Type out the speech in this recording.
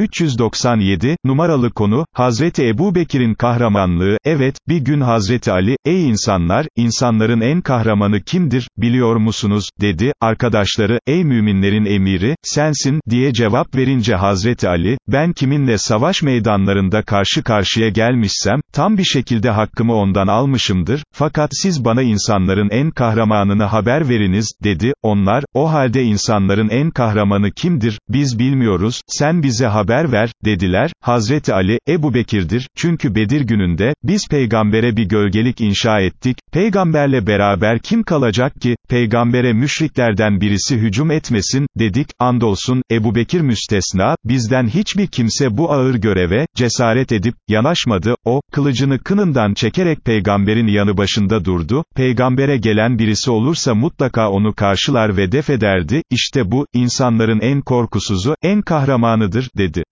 397, numaralı konu, Hazreti Ebu Bekir'in kahramanlığı, evet, bir gün Hazreti Ali, ey insanlar, insanların en kahramanı kimdir, biliyor musunuz, dedi, arkadaşları, ey müminlerin emiri, sensin, diye cevap verince Hazreti Ali, ben kiminle savaş meydanlarında karşı karşıya gelmişsem, tam bir şekilde hakkımı ondan almışımdır, fakat siz bana insanların en kahramanını haber veriniz, dedi, onlar, o halde insanların en kahramanı kimdir, biz bilmiyoruz, sen bize haber ver, dediler, Hazreti Ali, Ebu Bekir'dir, çünkü Bedir gününde, biz peygambere bir gölgelik inşa ettik, peygamberle beraber kim kalacak ki, peygambere müşriklerden birisi hücum etmesin, dedik, andolsun, Ebu Bekir müstesna, bizden hiçbir kimse bu ağır göreve, cesaret edip, yanaşmadı, o, kılıcını kınından çekerek peygamberin yanı başında durdu, peygambere gelen birisi olursa mutlaka onu karşılar ve def ederdi, işte bu, insanların en korkusuzu, en kahramanıdır, dedi.